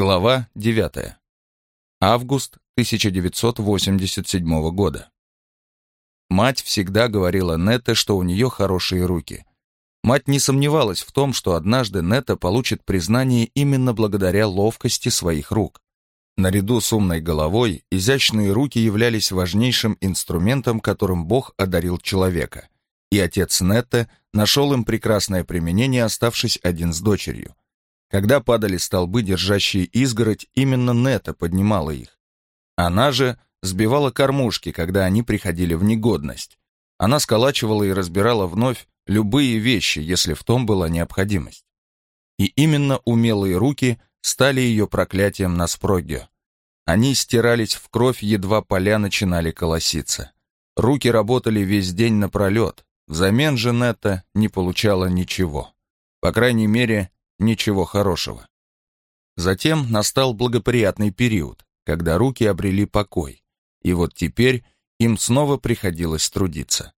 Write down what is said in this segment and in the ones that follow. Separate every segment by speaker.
Speaker 1: Глава 9. Август 1987 года. Мать всегда говорила Нетте, что у нее хорошие руки. Мать не сомневалась в том, что однажды Нетта получит признание именно благодаря ловкости своих рук. Наряду с умной головой, изящные руки являлись важнейшим инструментом, которым Бог одарил человека. И отец Нетте нашел им прекрасное применение, оставшись один с дочерью. Когда падали столбы, держащие изгородь, именно Нета поднимала их. Она же сбивала кормушки, когда они приходили в негодность. Она сколачивала и разбирала вновь любые вещи, если в том была необходимость. И именно умелые руки стали ее проклятием на спрогио. Они стирались в кровь, едва поля начинали колоситься. Руки работали весь день напролет, взамен же Нетта не получала ничего. По крайней мере, ничего хорошего. Затем настал благоприятный период, когда руки обрели покой, и вот теперь им снова приходилось трудиться.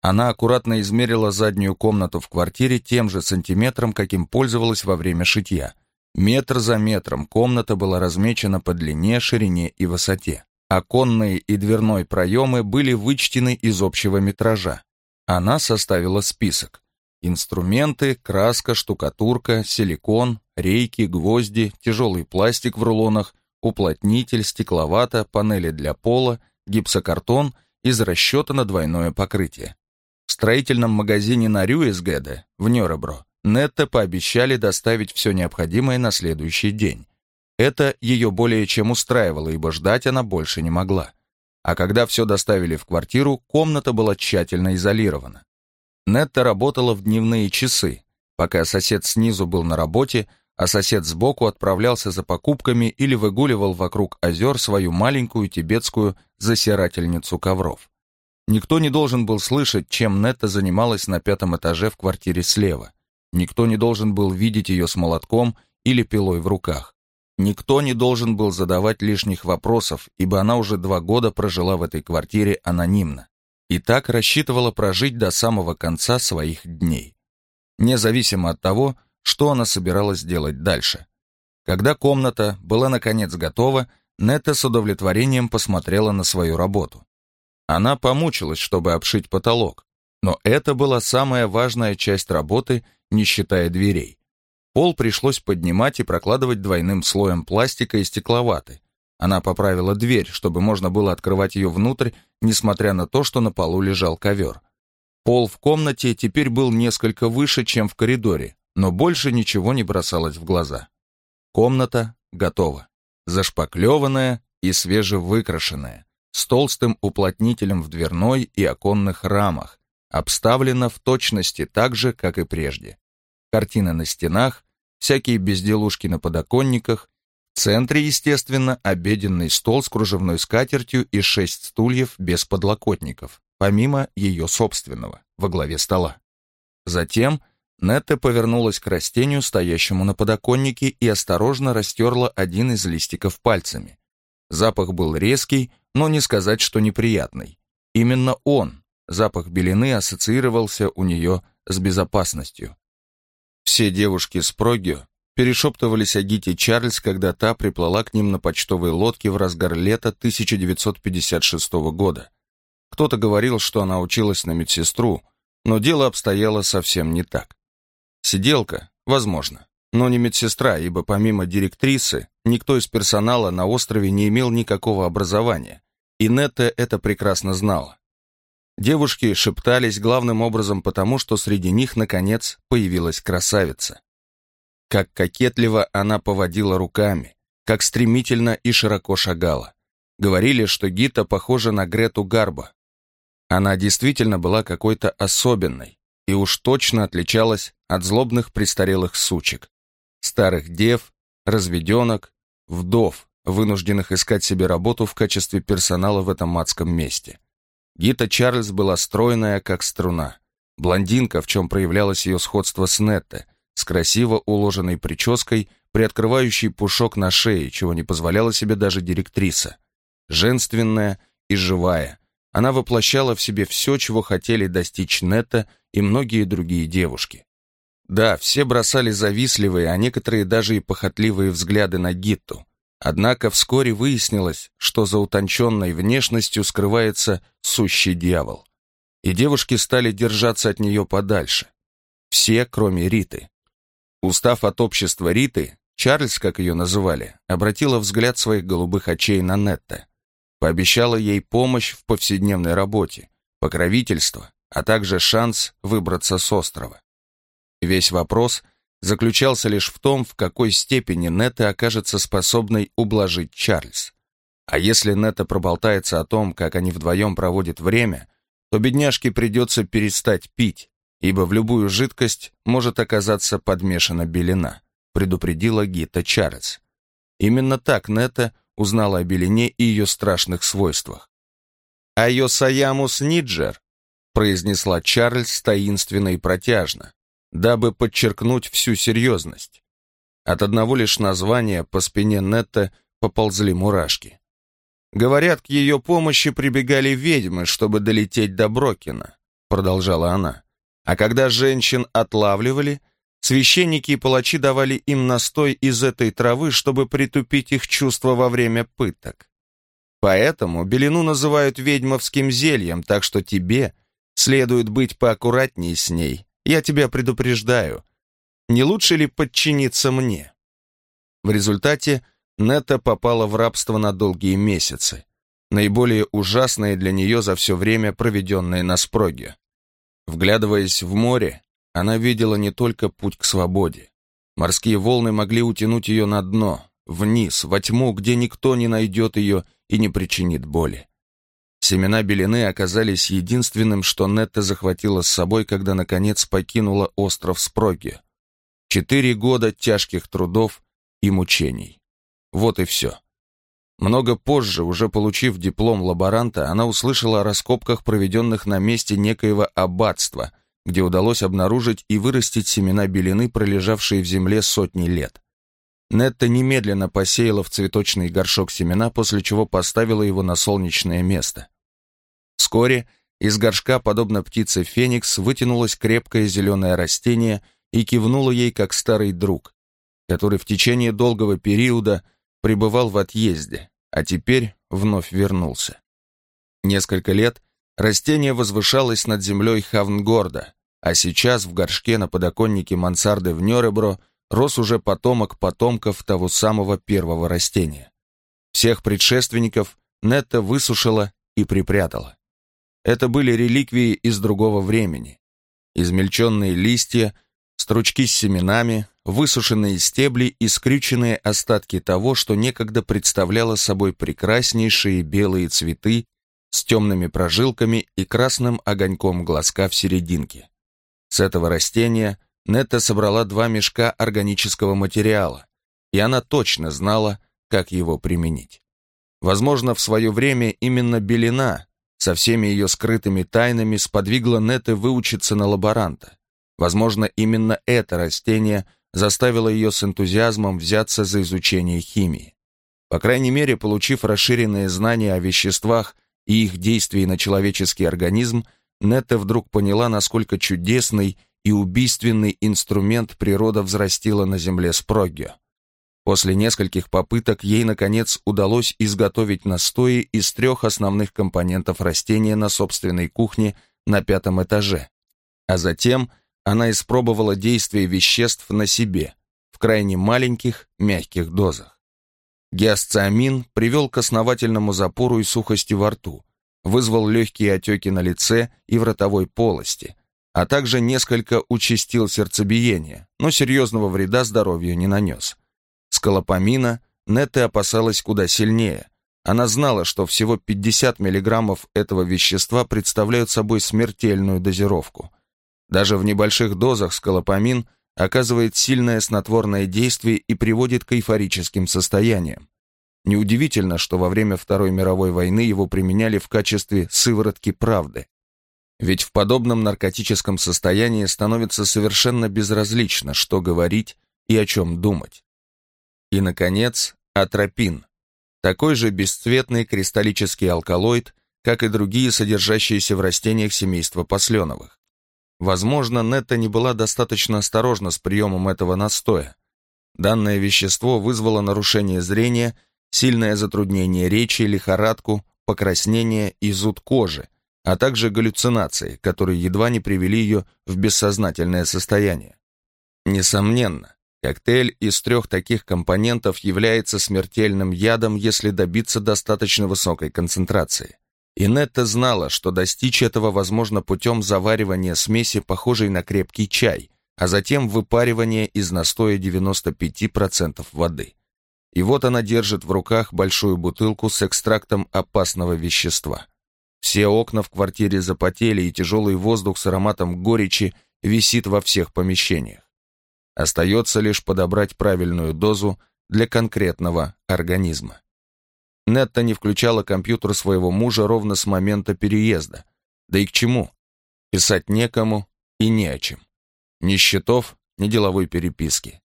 Speaker 1: Она аккуратно измерила заднюю комнату в квартире тем же сантиметром, каким пользовалась во время шитья. Метр за метром комната была размечена по длине, ширине и высоте. Оконные и дверной проемы были вычтены из общего метража. Она составила список. Инструменты, краска, штукатурка, силикон, рейки, гвозди, тяжелый пластик в рулонах, уплотнитель, стекловата, панели для пола, гипсокартон из расчета на двойное покрытие. В строительном магазине на Рюэсгеде в Нёребро Нетте пообещали доставить все необходимое на следующий день. Это ее более чем устраивало, ибо ждать она больше не могла. А когда все доставили в квартиру, комната была тщательно изолирована. Нетта работала в дневные часы, пока сосед снизу был на работе, а сосед сбоку отправлялся за покупками или выгуливал вокруг озер свою маленькую тибетскую засирательницу ковров. Никто не должен был слышать, чем Нетта занималась на пятом этаже в квартире слева. Никто не должен был видеть ее с молотком или пилой в руках. Никто не должен был задавать лишних вопросов, ибо она уже два года прожила в этой квартире анонимно и так рассчитывала прожить до самого конца своих дней, независимо от того, что она собиралась делать дальше. Когда комната была наконец готова, Нетта с удовлетворением посмотрела на свою работу. Она помучилась, чтобы обшить потолок, но это была самая важная часть работы, не считая дверей. Пол пришлось поднимать и прокладывать двойным слоем пластика и стекловаты, она поправила дверь, чтобы можно было открывать ее внутрь, несмотря на то, что на полу лежал ковер. Пол в комнате теперь был несколько выше, чем в коридоре, но больше ничего не бросалось в глаза. Комната готова. Зашпаклеванная и свежевыкрашенная, с толстым уплотнителем в дверной и оконных рамах, обставлена в точности так же, как и прежде. Картины на стенах, всякие безделушки на подоконниках, в центре, естественно, обеденный стол с кружевной скатертью и шесть стульев без подлокотников, помимо ее собственного, во главе стола. Затем Нетта повернулась к растению, стоящему на подоконнике, и осторожно растерла один из листиков пальцами. Запах был резкий, но не сказать, что неприятный. Именно он, запах белины, ассоциировался у нее с безопасностью. Все девушки с Прогио перешептывались о Гите Чарльз, когда та приплыла к ним на почтовой лодке в разгар лета 1956 года. Кто-то говорил, что она училась на медсестру, но дело обстояло совсем не так. Сиделка, возможно, но не медсестра, ибо помимо директрисы, никто из персонала на острове не имел никакого образования, и Нетта это прекрасно знала. Девушки шептались главным образом потому, что среди них, наконец, появилась красавица. Как кокетливо она поводила руками, как стремительно и широко шагала. Говорили, что Гита похожа на Грету Гарбо. Она действительно была какой-то особенной и уж точно отличалась от злобных престарелых сучек, старых дев, разведенок, вдов, вынужденных искать себе работу в качестве персонала в этом адском месте. Гита Чарльз была стройная, как струна. Блондинка, в чем проявлялось ее сходство с Нетте, с красиво уложенной прической, приоткрывающей пушок на шее, чего не позволяла себе даже директриса. Женственная и живая, она воплощала в себе все, чего хотели достичь Нетта и многие другие девушки. Да, все бросали завистливые, а некоторые даже и похотливые взгляды на Гитту. Однако вскоре выяснилось, что за утонченной внешностью скрывается сущий дьявол. И девушки стали держаться от нее подальше. Все, кроме Риты. Устав от общества Риты, Чарльз, как ее называли, обратила взгляд своих голубых очей на Нетта. Пообещала ей помощь в повседневной работе, покровительство, а также шанс выбраться с острова. Весь вопрос заключался лишь в том, в какой степени Нетта окажется способной ублажить Чарльз. А если Нетта проболтается о том, как они вдвоем проводят время, то бедняжке придется перестать пить, ибо в любую жидкость может оказаться подмешана белина, предупредила Гита Чарльз. Именно так Нетта узнала о белине и ее страшных свойствах. «Айо Саямус Ниджер», произнесла Чарльз таинственно и протяжно, дабы подчеркнуть всю серьезность. От одного лишь названия по спине Нетта поползли мурашки. Говорят, к ее помощи прибегали ведьмы, чтобы долететь до Брокина, продолжала она. А когда женщин отлавливали, священники и палачи давали им настой из этой травы, чтобы притупить их чувства во время пыток. Поэтому белину называют ведьмовским зельем, так что тебе следует быть поаккуратнее с ней, я тебя предупреждаю. Не лучше ли подчиниться мне?» В результате Нета попала в рабство на долгие месяцы, наиболее ужасные для нее за все время, проведенное на Спроге. Вглядываясь в море, она видела не только путь к свободе. Морские волны могли утянуть ее на дно, вниз, во тьму, где никто не найдет ее и не причинит боли. Семена белины оказались единственным, что Нетта захватила с собой, когда, наконец, покинула остров Спроги. Четыре года тяжких трудов и мучений. Вот и все. Много позже, уже получив диплом лаборанта, она услышала о раскопках, проведенных на месте некоего аббатства, где удалось обнаружить и вырастить семена белины, пролежавшие в земле сотни лет. Нетта немедленно посеяла в цветочный горшок семена, после чего поставила его на солнечное место. Вскоре из горшка, подобно птице Феникс, вытянулось крепкое зеленое растение и кивнуло ей, как старый друг, который в течение долгого периода пребывал в отъезде, а теперь вновь вернулся. Несколько лет растение возвышалось над землей Хавнгорда, а сейчас в горшке на подоконнике мансарды в Нёребро рос уже потомок потомков того самого первого растения. Всех предшественников Нетта высушила и припрятала. Это были реликвии из другого времени. Измельченные листья, стручки с семенами, высушенные стебли и скрюченные остатки того, что некогда представляло собой прекраснейшие белые цветы с темными прожилками и красным огоньком глазка в серединке. С этого растения Нетта собрала два мешка органического материала, и она точно знала, как его применить. Возможно, в свое время именно белина со всеми ее скрытыми тайнами сподвигло Нетте выучиться на лаборанта. Возможно, именно это растение заставило ее с энтузиазмом взяться за изучение химии. По крайней мере, получив расширенные знания о веществах и их действии на человеческий организм, Нетта вдруг поняла, насколько чудесный и убийственный инструмент природа взрастила на земле Спроггио. После нескольких попыток ей, наконец, удалось изготовить настои из трех основных компонентов растения на собственной кухне на пятом этаже. А затем она испробовала действие веществ на себе, в крайне маленьких, мягких дозах. Гиасциамин привел к основательному запору и сухости во рту, вызвал легкие отеки на лице и в ротовой полости, а также несколько участил сердцебиение, но серьезного вреда здоровью не нанес. Скалопамина Нетте опасалась куда сильнее. Она знала, что всего 50 миллиграммов этого вещества представляют собой смертельную дозировку. Даже в небольших дозах скалопамин оказывает сильное снотворное действие и приводит к эйфорическим состояниям. Неудивительно, что во время Второй мировой войны его применяли в качестве сыворотки правды. Ведь в подобном наркотическом состоянии становится совершенно безразлично, что говорить и о чем думать. И, наконец, атропин, такой же бесцветный кристаллический алкалоид, как и другие содержащиеся в растениях семейства посленовых. Возможно, Нетта не была достаточно осторожна с приемом этого настоя. Данное вещество вызвало нарушение зрения, сильное затруднение речи, лихорадку, покраснение и зуд кожи, а также галлюцинации, которые едва не привели ее в бессознательное состояние. Несомненно, коктейль из трех таких компонентов является смертельным ядом, если добиться достаточно высокой концентрации. И Нетта знала, что достичь этого возможно путем заваривания смеси, похожей на крепкий чай, а затем выпаривания из настоя 95% воды. И вот она держит в руках большую бутылку с экстрактом опасного вещества. Все окна в квартире запотели, и тяжелый воздух с ароматом горечи висит во всех помещениях. Остается лишь подобрать правильную дозу для конкретного организма. Нетта не включала компьютер своего мужа ровно с момента переезда. Да и к чему? Писать некому и не о чем. Ни счетов, ни деловой переписки.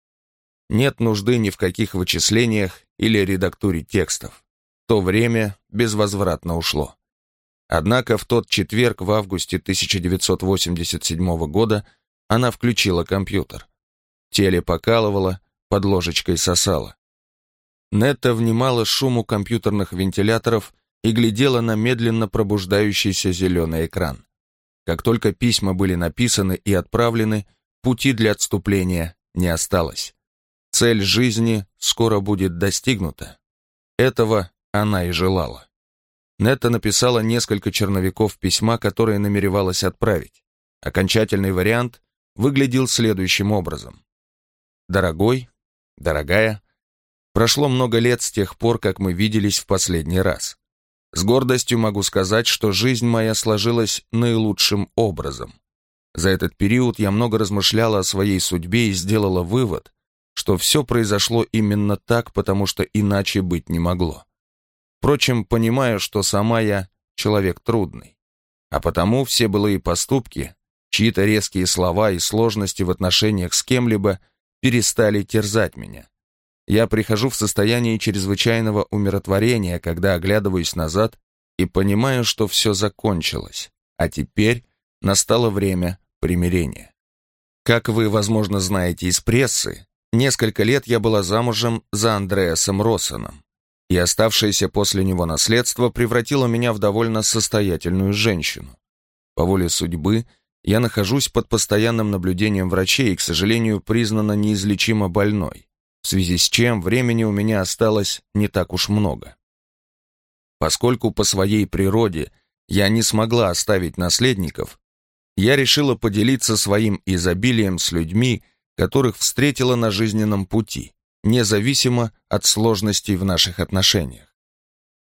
Speaker 1: Нет нужды ни в каких вычислениях или редактуре текстов. То время безвозвратно ушло. Однако в тот четверг в августе 1987 года она включила компьютер. Теле покалывало, под ложечкой сосало. Нетта внимала шуму компьютерных вентиляторов и глядела на медленно пробуждающийся зеленый экран. Как только письма были написаны и отправлены, пути для отступления не осталось. Цель жизни скоро будет достигнута. Этого она и желала. Нетта написала несколько черновиков письма, которые намеревалась отправить. Окончательный вариант выглядел следующим образом. «Дорогой, дорогая, Прошло много лет с тех пор, как мы виделись в последний раз. С гордостью могу сказать, что жизнь моя сложилась наилучшим образом. За этот период я много размышляла о своей судьбе и сделала вывод, что все произошло именно так, потому что иначе быть не могло. Впрочем, понимаю, что сама я человек трудный. А потому все былые поступки, чьи-то резкие слова и сложности в отношениях с кем-либо перестали терзать меня. Я прихожу в состояние чрезвычайного умиротворения, когда оглядываюсь назад и понимаю, что все закончилось, а теперь настало время примирения. Как вы, возможно, знаете из прессы, несколько лет я была замужем за Андреасом Россоном, и оставшееся после него наследство превратило меня в довольно состоятельную женщину. По воле судьбы я нахожусь под постоянным наблюдением врачей и, к сожалению, признана неизлечимо больной в связи с чем времени у меня осталось не так уж много. Поскольку по своей природе я не смогла оставить наследников, я решила поделиться своим изобилием с людьми, которых встретила на жизненном пути, независимо от сложностей в наших отношениях.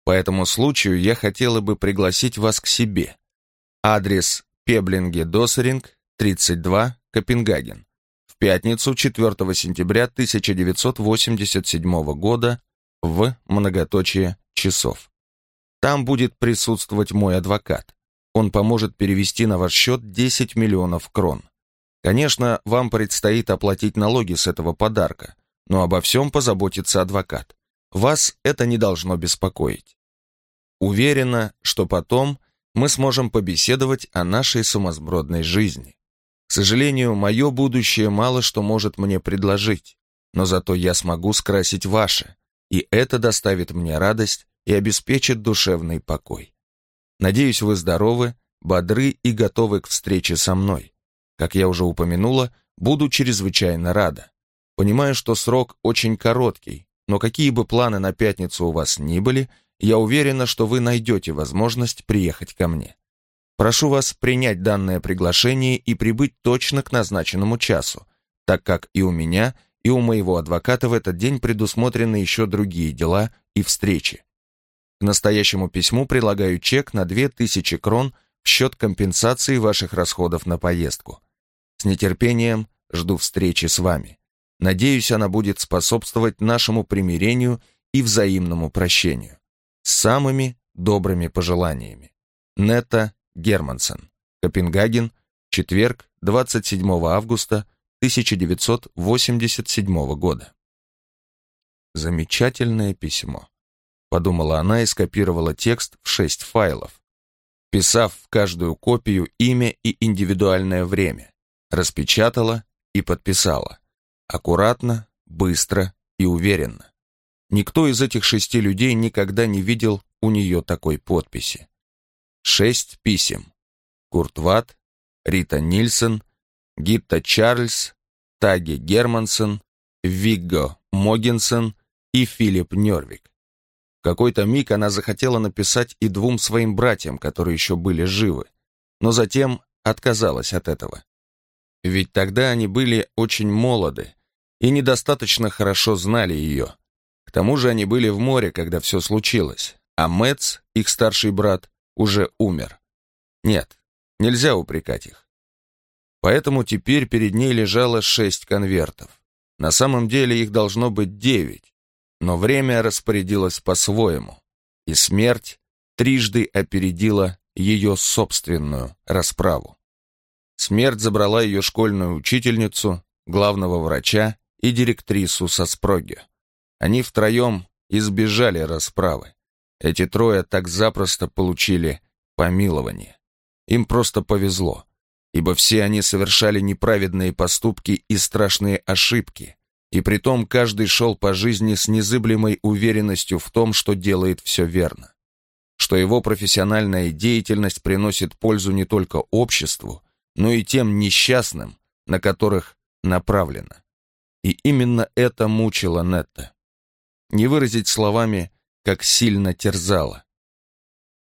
Speaker 1: По этому случаю я хотела бы пригласить вас к себе. Адрес Пеблинге Досеринг, 32, Копенгаген пятницу 4 сентября 1987 года в многоточие часов. Там будет присутствовать мой адвокат. Он поможет перевести на ваш счет 10 миллионов крон. Конечно, вам предстоит оплатить налоги с этого подарка, но обо всем позаботится адвокат. Вас это не должно беспокоить. Уверена, что потом мы сможем побеседовать о нашей сумасбродной жизни. Сожалению, мое будущее мало что может мне предложить, но зато я смогу скрасить ваше, и это доставит мне радость и обеспечит душевный покой. Надеюсь, вы здоровы, бодры и готовы к встрече со мной. Как я уже упомянула, буду чрезвычайно рада. Понимаю, что срок очень короткий, но какие бы планы на пятницу у вас ни были, я уверена, что вы найдете возможность приехать ко мне. Прошу вас принять данное приглашение и прибыть точно к назначенному часу, так как и у меня, и у моего адвоката в этот день предусмотрены еще другие дела и встречи. К настоящему письму прилагаю чек на 2000 крон в счет компенсации ваших расходов на поездку. С нетерпением жду встречи с вами. Надеюсь, она будет способствовать нашему примирению и взаимному прощению. С самыми добрыми пожеланиями. Нета Германсен. Копенгаген, четверг, 27 августа 1987 года. Замечательное письмо. Подумала она и скопировала текст в шесть файлов. вписав в каждую копию имя и индивидуальное время, распечатала и подписала. Аккуратно, быстро и уверенно. Никто из этих шести людей никогда не видел у нее такой подписи. Шесть писем. Курт Рита Нильсон, Гитта Чарльз, Таги Германсон, Вигго Могинсон и Филипп Нервик. В какой-то миг она захотела написать и двум своим братьям, которые еще были живы, но затем отказалась от этого. Ведь тогда они были очень молоды и недостаточно хорошо знали ее. К тому же они были в море, когда все случилось, а Мэтс, их старший брат, уже умер. Нет, нельзя упрекать их. Поэтому теперь перед ней лежало шесть конвертов. На самом деле их должно быть девять, но время распорядилось по-своему, и смерть трижды опередила ее собственную расправу. Смерть забрала ее школьную учительницу, главного врача и директрису со Спроги. Они втроем избежали расправы. Эти трое так запросто получили помилование. Им просто повезло ибо все они совершали неправедные поступки и страшные ошибки, и притом каждый шел по жизни с незыблемой уверенностью в том, что делает все верно, что его профессиональная деятельность приносит пользу не только обществу, но и тем несчастным, на которых направлена. И именно это мучило Нетта. Не выразить словами, как сильно терзало.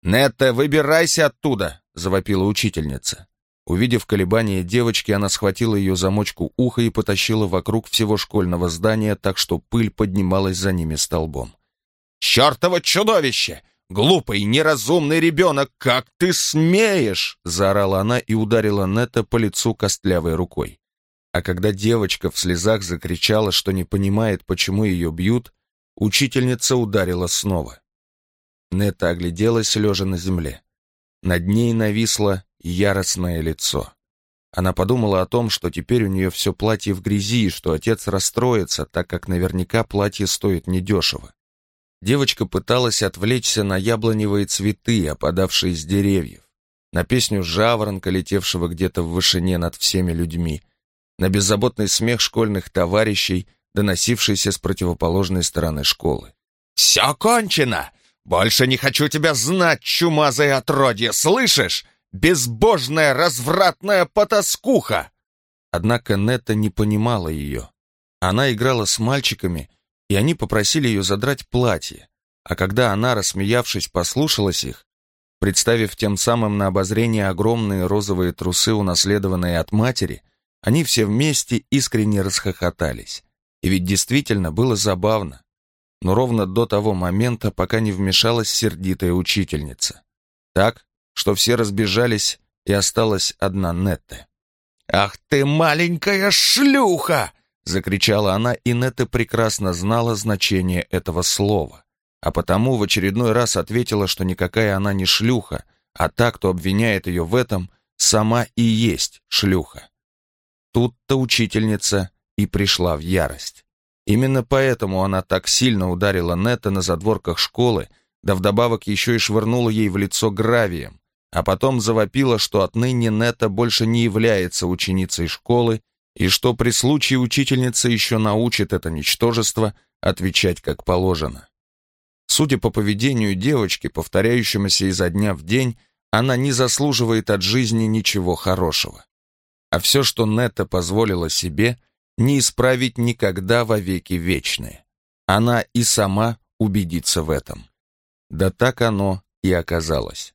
Speaker 1: «Нетта, выбирайся оттуда!» — завопила учительница. Увидев колебания девочки, она схватила ее замочку уха и потащила вокруг всего школьного здания, так что пыль поднималась за ними столбом. «Чертово чудовище! Глупый, неразумный ребенок! Как ты смеешь!» заорала она и ударила Нета по лицу костлявой рукой. А когда девочка в слезах закричала, что не понимает, почему ее бьют, учительница ударила снова. Нета огляделась, лежа на земле. Над ней нависла яростное лицо. Она подумала о том, что теперь у нее все платье в грязи, и что отец расстроится, так как наверняка платье стоит недешево. Девочка пыталась отвлечься на яблоневые цветы, опадавшие с деревьев, на песню жаворонка, летевшего где-то в вышине над всеми людьми, на беззаботный смех школьных товарищей, доносившийся с противоположной стороны школы. «Все кончено! Больше не хочу тебя знать, чумазое отродье, слышишь? безбожная, развратная потаскуха!» Однако Нетта не понимала ее. Она играла с мальчиками, и они попросили ее задрать платье, а когда она, рассмеявшись, послушалась их, представив тем самым на обозрение огромные розовые трусы, унаследованные от матери, они все вместе искренне расхохотались. И ведь действительно было забавно. Но ровно до того момента, пока не вмешалась сердитая учительница. Так, что все разбежались, и осталась одна Нетта. «Ах ты, маленькая шлюха!» — закричала она, и Нетта прекрасно знала значение этого слова, а потому в очередной раз ответила, что никакая она не шлюха, а та, кто обвиняет ее в этом, сама и есть шлюха. Тут-то учительница и пришла в ярость. Именно поэтому она так сильно ударила Нетта на задворках школы, да вдобавок еще и швырнула ей в лицо гравием, а потом завопила, что отныне Нета больше не является ученицей школы и что при случае учительница еще научит это ничтожество отвечать как положено. Судя по поведению девочки, повторяющемуся изо дня в день, она не заслуживает от жизни ничего хорошего. А все, что Нета позволила себе, не исправить никогда во веки вечные. Она и сама убедится в этом. Да так оно и оказалось.